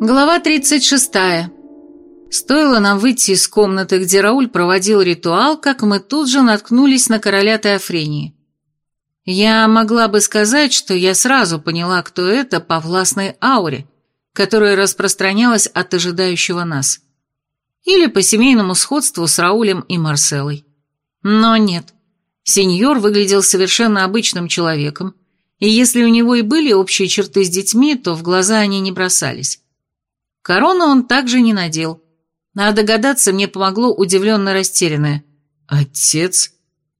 Глава 36. Стоило нам выйти из комнаты, где Рауль проводил ритуал, как мы тут же наткнулись на короля Теофрении. Я могла бы сказать, что я сразу поняла, кто это по властной ауре, которая распространялась от ожидающего нас. Или по семейному сходству с Раулем и Марселой. Но нет. Сеньор выглядел совершенно обычным человеком, и если у него и были общие черты с детьми, то в глаза они не бросались. Корону он также не надел. А догадаться мне помогло удивленно растерянное. «Отец?»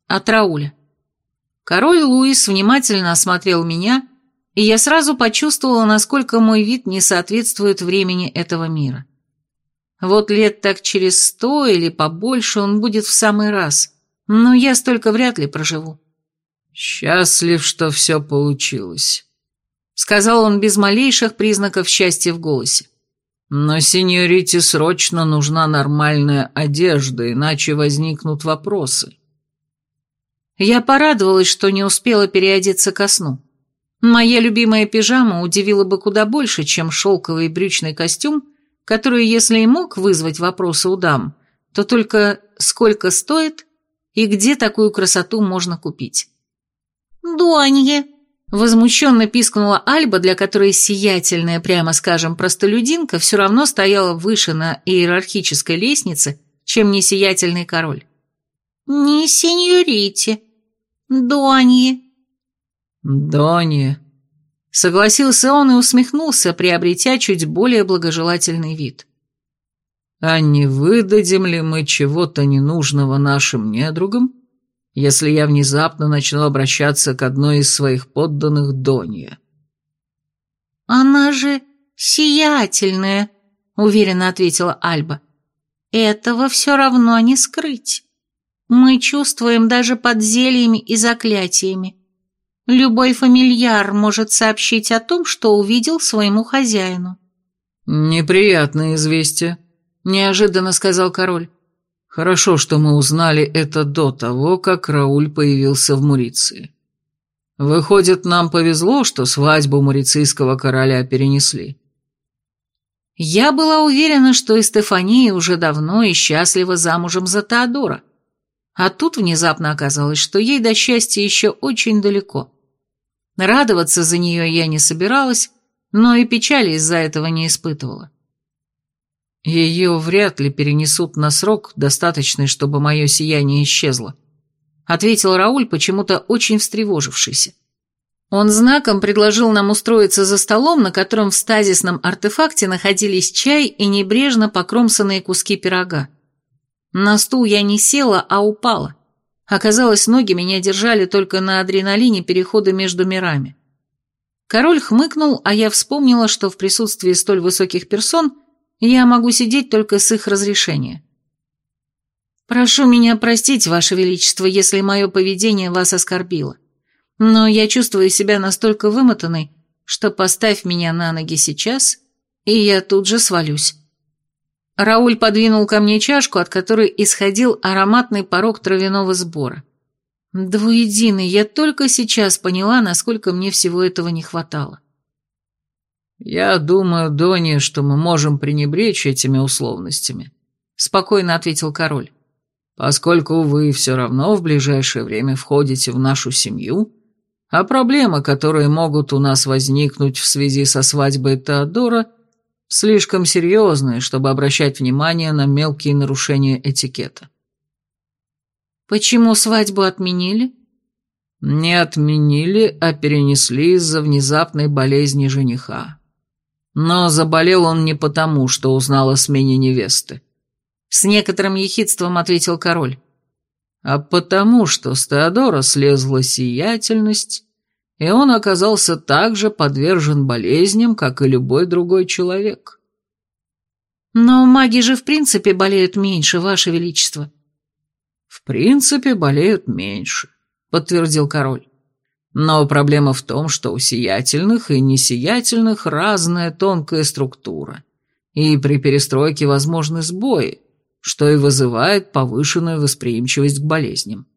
От Рауля. Король Луис внимательно осмотрел меня, и я сразу почувствовала, насколько мой вид не соответствует времени этого мира. Вот лет так через сто или побольше он будет в самый раз, но я столько вряд ли проживу. «Счастлив, что все получилось», — сказал он без малейших признаков счастья в голосе. Но сеньорите срочно нужна нормальная одежда, иначе возникнут вопросы. Я порадовалась, что не успела переодеться ко сну. Моя любимая пижама удивила бы куда больше, чем шелковый брючный костюм, который, если и мог вызвать вопросы у дам, то только сколько стоит и где такую красоту можно купить. «Дуанье», Возмущенно пискнула Альба, для которой сиятельная, прямо скажем, простолюдинка все равно стояла выше на иерархической лестнице, чем несиятельный король. «Не сеньорите, Донье». «Донье», — согласился он и усмехнулся, приобретя чуть более благожелательный вид. «А не выдадим ли мы чего-то ненужного нашим недругам?» Если я внезапно начну обращаться к одной из своих подданных Донья. «Она же сиятельная», — уверенно ответила Альба. «Этого все равно не скрыть. Мы чувствуем даже под зельями и заклятиями. Любой фамильяр может сообщить о том, что увидел своему хозяину». «Неприятное известие», — неожиданно сказал король. Хорошо, что мы узнали это до того, как Рауль появился в Муриции. Выходит, нам повезло, что свадьбу мурицийского короля перенесли. Я была уверена, что Эстефания уже давно и счастлива замужем за Теодора. А тут внезапно оказалось, что ей до счастья еще очень далеко. Радоваться за нее я не собиралась, но и печали из-за этого не испытывала. Ее вряд ли перенесут на срок, достаточный, чтобы мое сияние исчезло», — ответил Рауль, почему-то очень встревожившийся. Он знаком предложил нам устроиться за столом, на котором в стазисном артефакте находились чай и небрежно покромсанные куски пирога. На стул я не села, а упала. Оказалось, ноги меня держали только на адреналине перехода между мирами. Король хмыкнул, а я вспомнила, что в присутствии столь высоких персон — я могу сидеть только с их разрешения. Прошу меня простить, Ваше Величество, если мое поведение вас оскорбило. Но я чувствую себя настолько вымотанной, что поставь меня на ноги сейчас, и я тут же свалюсь. Рауль подвинул ко мне чашку, от которой исходил ароматный порог травяного сбора. Двуединый, я только сейчас поняла, насколько мне всего этого не хватало. «Я думаю, Донни, что мы можем пренебречь этими условностями», — спокойно ответил король. «Поскольку вы все равно в ближайшее время входите в нашу семью, а проблемы, которые могут у нас возникнуть в связи со свадьбой Теодора, слишком серьезные, чтобы обращать внимание на мелкие нарушения этикета». «Почему свадьбу отменили?» «Не отменили, а перенесли из-за внезапной болезни жениха», но заболел он не потому, что узнал о смене невесты. С некоторым ехидством ответил король. А потому, что с Теодора слезла сиятельность, и он оказался так же подвержен болезням, как и любой другой человек. Но маги же в принципе болеют меньше, Ваше Величество. В принципе болеют меньше, подтвердил король. Но проблема в том, что у сиятельных и несиятельных разная тонкая структура, и при перестройке возможны сбои, что и вызывает повышенную восприимчивость к болезням.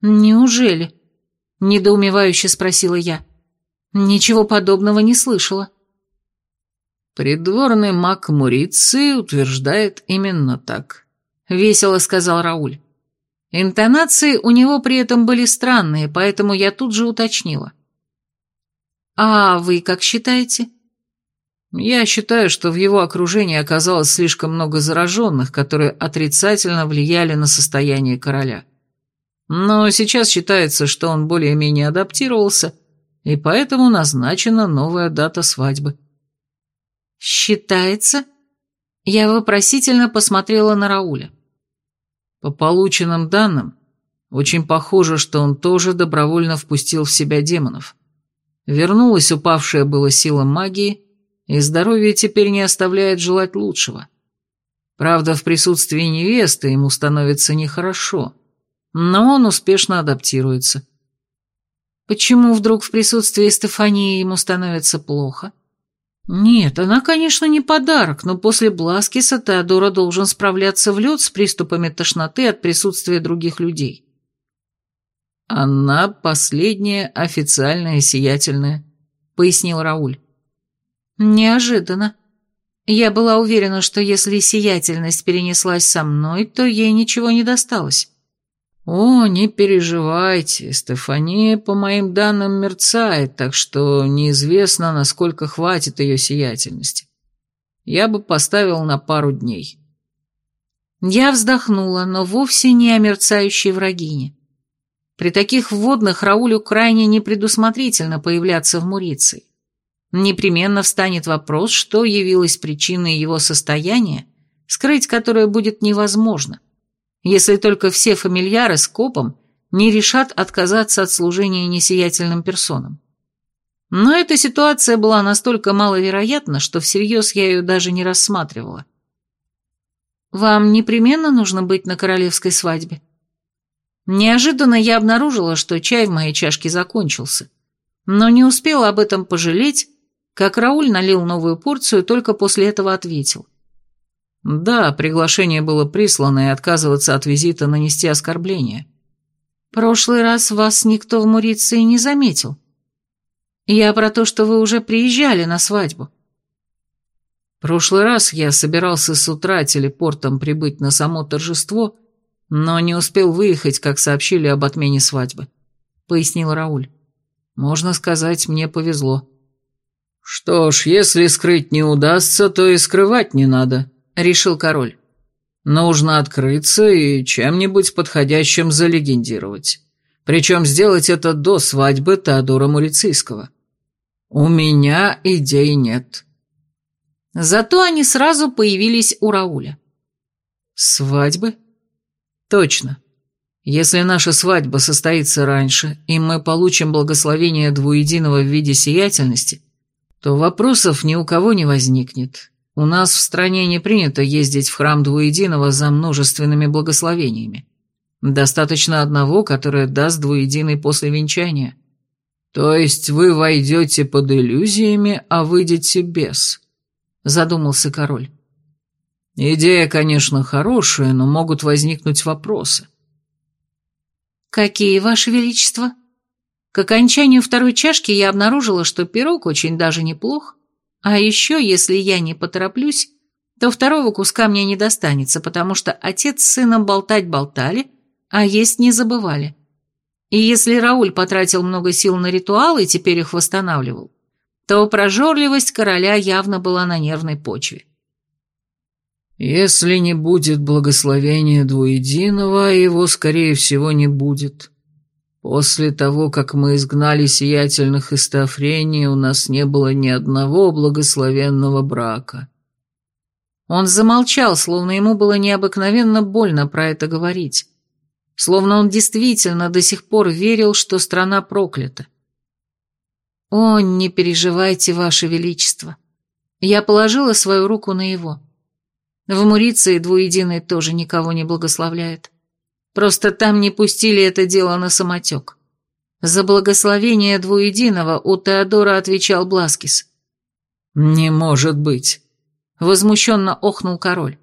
«Неужели?» – недоумевающе спросила я. «Ничего подобного не слышала». Придворный маг Муриции утверждает именно так. Весело сказал Рауль. Интонации у него при этом были странные, поэтому я тут же уточнила. «А вы как считаете?» «Я считаю, что в его окружении оказалось слишком много зараженных, которые отрицательно влияли на состояние короля. Но сейчас считается, что он более-менее адаптировался, и поэтому назначена новая дата свадьбы». «Считается?» Я вопросительно посмотрела на Рауля. По полученным данным, очень похоже, что он тоже добровольно впустил в себя демонов. Вернулась упавшая была сила магии, и здоровье теперь не оставляет желать лучшего. Правда, в присутствии невесты ему становится нехорошо, но он успешно адаптируется. Почему вдруг в присутствии Стефании ему становится плохо? Нет, она, конечно, не подарок, но после Бласкиса Теодора должен справляться в лед с приступами тошноты от присутствия других людей. «Она последняя официальная сиятельная», — пояснил Рауль. «Неожиданно. Я была уверена, что если сиятельность перенеслась со мной, то ей ничего не досталось». «О, не переживайте, Стефания, по моим данным, мерцает, так что неизвестно, насколько хватит ее сиятельности. Я бы поставил на пару дней». Я вздохнула, но вовсе не о мерцающей врагине. При таких вводных Раулю крайне непредусмотрительно появляться в Муриции. Непременно встанет вопрос, что явилось причиной его состояния, скрыть которое будет невозможно если только все фамильяры с копом не решат отказаться от служения несиятельным персонам. Но эта ситуация была настолько маловероятна, что всерьез я ее даже не рассматривала. «Вам непременно нужно быть на королевской свадьбе?» Неожиданно я обнаружила, что чай в моей чашке закончился, но не успела об этом пожалеть, как Рауль налил новую порцию, только после этого ответил. Да, приглашение было прислано, и отказываться от визита нанести оскорбление. Прошлый раз вас никто в Муриции не заметил. Я про то, что вы уже приезжали на свадьбу. Прошлый раз я собирался с утра телепортом прибыть на само торжество, но не успел выехать, как сообщили об отмене свадьбы, пояснил Рауль. Можно сказать, мне повезло. Что ж, если скрыть не удастся, то и скрывать не надо, — решил король. «Нужно открыться и чем-нибудь подходящим залегендировать. Причем сделать это до свадьбы Теодора Мурицийского. У меня идей нет». Зато они сразу появились у Рауля. «Свадьбы? Точно. Если наша свадьба состоится раньше, и мы получим благословение двуединого в виде сиятельности, то вопросов ни у кого не возникнет, у нас в стране не принято ездить в храм двуединого за множественными благословениями. Достаточно одного, которое даст двуединый после венчания. То есть вы войдете под иллюзиями, а выйдете без, задумался король. Идея, конечно, хорошая, но могут возникнуть вопросы. Какие, ваше величество? К окончанию второй чашки я обнаружила, что пирог очень даже неплох, а еще, если я не потороплюсь, то второго куска мне не достанется, потому что отец с сыном болтать болтали, а есть не забывали. И если Рауль потратил много сил на ритуалы и теперь их восстанавливал, то прожорливость короля явно была на нервной почве. «Если не будет благословения двуединого, его, скорее всего, не будет», После того, как мы изгнали сиятельных из Тафрении, у нас не было ни одного благословенного брака. Он замолчал, словно ему было необыкновенно больно про это говорить. Словно он действительно до сих пор верил, что страна проклята. «О, не переживайте, Ваше Величество!» Я положила свою руку на его. В Муриции двуединый тоже никого не благословляет. Просто там не пустили это дело на самотек. За благословение двуединого у Теодора отвечал Бласкис. «Не может быть!» — возмущенно охнул король.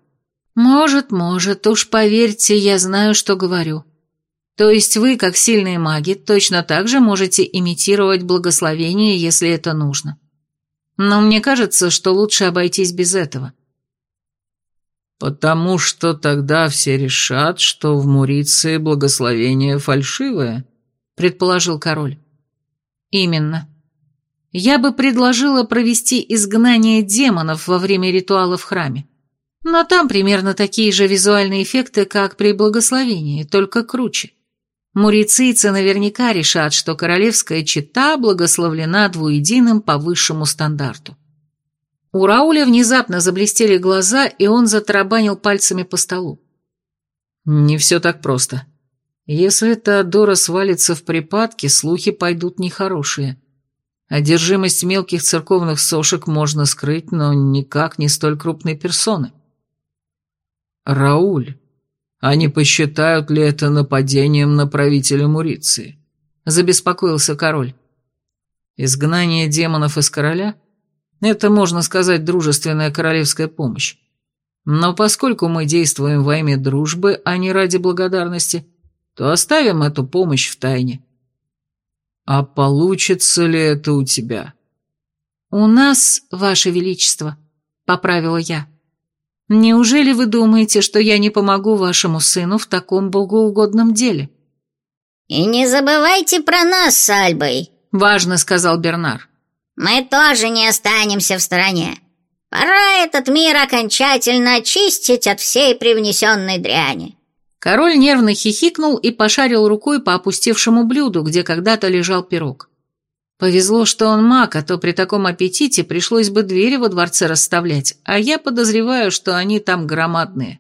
«Может, может, уж поверьте, я знаю, что говорю. То есть вы, как сильные маги, точно так же можете имитировать благословение, если это нужно. Но мне кажется, что лучше обойтись без этого. «Потому что тогда все решат, что в Муриции благословение фальшивое», — предположил король. «Именно. Я бы предложила провести изгнание демонов во время ритуала в храме. Но там примерно такие же визуальные эффекты, как при благословении, только круче. Мурицийцы наверняка решат, что королевская чета благословлена двуединым по высшему стандарту. У Рауля внезапно заблестели глаза, и он затарабанил пальцами по столу. «Не все так просто. Если Теодора свалится в припадке, слухи пойдут нехорошие. Одержимость мелких церковных сошек можно скрыть, но никак не столь крупной персоны». «Рауль, они посчитают ли это нападением на правителя Муриции?» – забеспокоился король. «Изгнание демонов из короля – это, можно сказать, дружественная королевская помощь. Но поскольку мы действуем во имя дружбы, а не ради благодарности, то оставим эту помощь в тайне». «А получится ли это у тебя?» «У нас, Ваше Величество», — поправила я. Неужели вы думаете, что я не помогу вашему сыну в таком богоугодном деле?» «И не забывайте про нас с Альбой», — важно сказал Бернар. «Мы тоже не останемся в стороне. Пора этот мир окончательно очистить от всей привнесенной дряни». Король нервно хихикнул и пошарил рукой по опустевшему блюду, где когда-то лежал пирог. Повезло, что он маг, а то при таком аппетите пришлось бы двери во дворце расставлять, а я подозреваю, что они там громадные.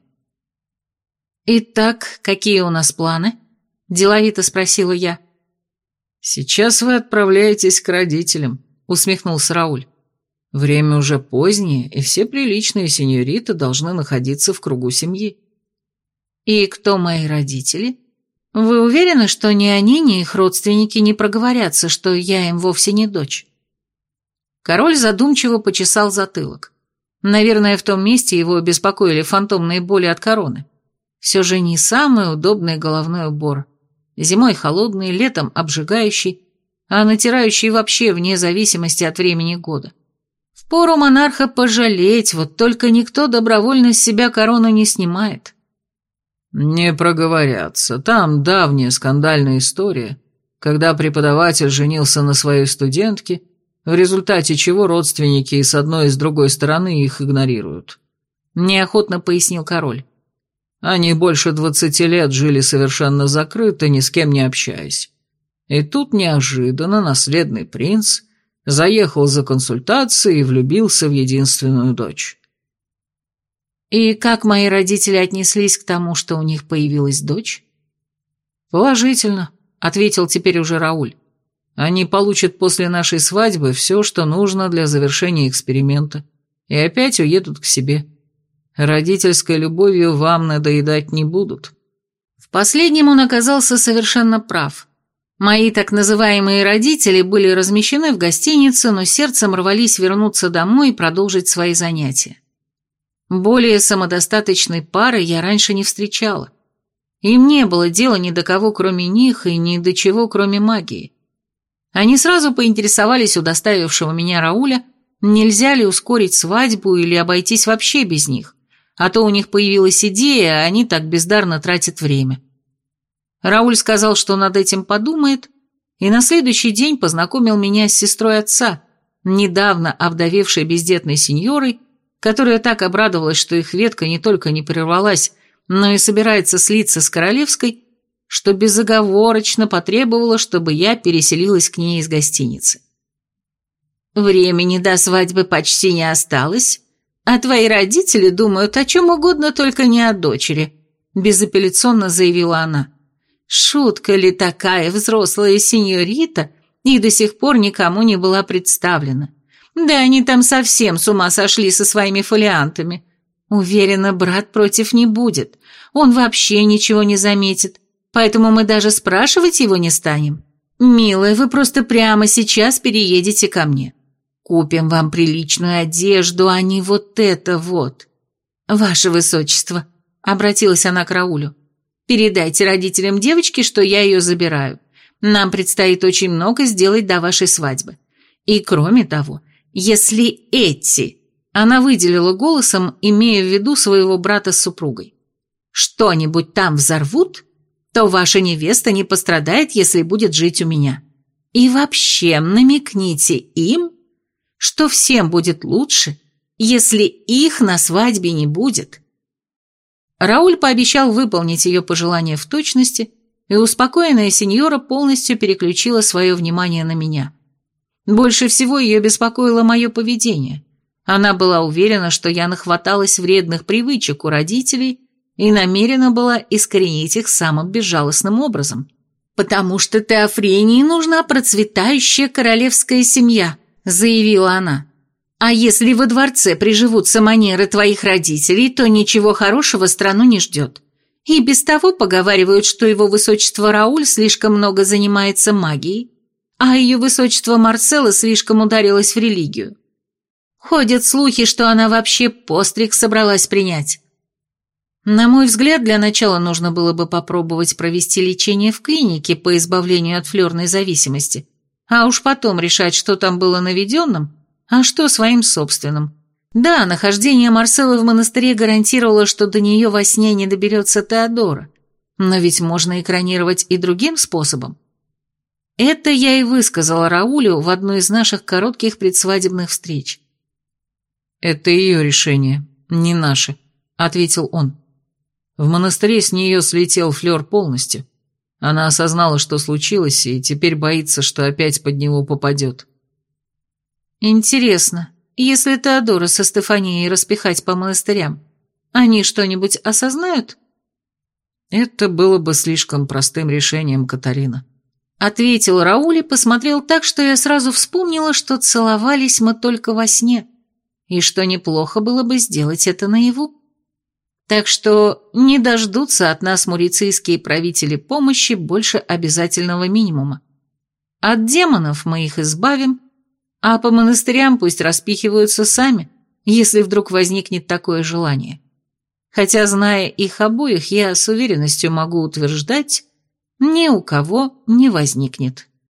«Итак, какие у нас планы?» – деловито спросила я. «Сейчас вы отправляетесь к родителям», – усмехнулся Рауль. «Время уже позднее, и все приличные сеньориты должны находиться в кругу семьи». «И кто мои родители?» «Вы уверены, что ни они, ни их родственники не проговорятся, что я им вовсе не дочь?» Король задумчиво почесал затылок. Наверное, в том месте его беспокоили фантомные боли от короны. Все же не самый удобный головной убор. Зимой холодный, летом обжигающий, а натирающий вообще вне зависимости от времени года. Впору монарха пожалеть, вот только никто добровольно с себя корону не снимает. «Не проговорятся. Там давняя скандальная история, когда преподаватель женился на своей студентке, в результате чего родственники и с одной и с другой стороны их игнорируют». Неохотно пояснил король. Они больше двадцати лет жили совершенно закрыто, ни с кем не общаясь. И тут неожиданно наследный принц заехал за консультацией и влюбился в единственную дочь. И как мои родители отнеслись к тому, что у них появилась дочь? Положительно, ответил теперь уже Рауль. Они получат после нашей свадьбы все, что нужно для завершения эксперимента, и опять уедут к себе. Родительской любовью вам надоедать не будут. В последнем он оказался совершенно прав. Мои так называемые родители были размещены в гостинице, но сердцем рвались вернуться домой и продолжить свои занятия. Более самодостаточной пары я раньше не встречала. Им не было дела ни до кого, кроме них, и ни до чего, кроме магии. Они сразу поинтересовались у доставившего меня Рауля, нельзя ли ускорить свадьбу или обойтись вообще без них, а то у них появилась идея, а они так бездарно тратят время. Рауль сказал, что над этим подумает, и на следующий день познакомил меня с сестрой отца, недавно овдовевшей бездетной сеньорой, которая так обрадовалась, что их ветка не только не прервалась, но и собирается слиться с королевской, что безоговорочно потребовала, чтобы я переселилась к ней из гостиницы. «Времени до свадьбы почти не осталось, а твои родители думают о чем угодно, только не о дочери», безапелляционно заявила она. «Шутка ли такая взрослая сеньорита и до сих пор никому не была представлена?» Да они там совсем с ума сошли со своими фолиантами. Уверена, брат против не будет. Он вообще ничего не заметит. Поэтому мы даже спрашивать его не станем. Милая, вы просто прямо сейчас переедете ко мне. Купим вам приличную одежду, а не вот это вот. Ваше Высочество, обратилась она к Раулю, передайте родителям девочки, что я ее забираю. Нам предстоит очень много сделать до вашей свадьбы. И кроме того, если эти...» Она выделила голосом, имея в виду своего брата с супругой. «Что-нибудь там взорвут, то ваша невеста не пострадает, если будет жить у меня. И вообще намекните им, что всем будет лучше, если их на свадьбе не будет». Рауль пообещал выполнить ее пожелание в точности, и успокоенная сеньора полностью переключила свое внимание на меня. Больше всего ее беспокоило мое поведение. Она была уверена, что я нахваталась вредных привычек у родителей и намерена была искоренить их самым безжалостным образом. «Потому что Теофрении нужна процветающая королевская семья», — заявила она. «А если во дворце приживутся манеры твоих родителей, то ничего хорошего страну не ждет. И без того поговаривают, что его высочество Рауль слишком много занимается магией, а ее высочество Марцелла слишком ударилась в религию. Ходят слухи, что она вообще постриг собралась принять. На мой взгляд, для начала нужно было бы попробовать провести лечение в клинике по избавлению от флерной зависимости, а уж потом решать, что там было наведенным, а что своим собственным. Да, нахождение Марселы в монастыре гарантировало, что до нее во сне не доберется Теодора, но ведь можно экранировать и другим способом. Это я и высказала Раулю в одной из наших коротких предсвадебных встреч. «Это ее решение, не наше», — ответил он. В монастыре с нее слетел флер полностью. Она осознала, что случилось, и теперь боится, что опять под него попадет. «Интересно, если Теодора со Стефанией распихать по монастырям, они что-нибудь осознают?» «Это было бы слишком простым решением, Катарина», Ответил Рауль и посмотрел так, что я сразу вспомнила, что целовались мы только во сне, и что неплохо было бы сделать это наяву. Так что не дождутся от нас мурицийские правители помощи больше обязательного минимума. От демонов мы их избавим, а по монастырям пусть распихиваются сами, если вдруг возникнет такое желание. Хотя, зная их обоих, я с уверенностью могу утверждать, ни у кого не возникнет.